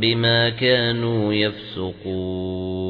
بِمَا كَانُوا يَفْسُقُونَ